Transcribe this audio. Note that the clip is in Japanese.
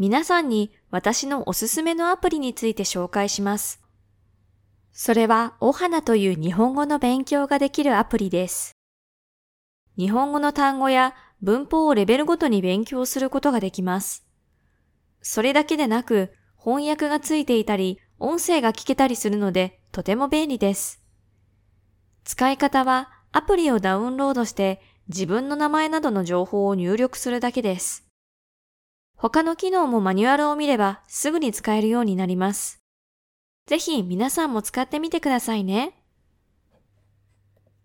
皆さんに私のおすすめのアプリについて紹介します。それは、お花という日本語の勉強ができるアプリです。日本語の単語や文法をレベルごとに勉強することができます。それだけでなく、翻訳がついていたり、音声が聞けたりするので、とても便利です。使い方は、アプリをダウンロードして自分の名前などの情報を入力するだけです。他の機能もマニュアルを見ればすぐに使えるようになります。ぜひ皆さんも使ってみてくださいね。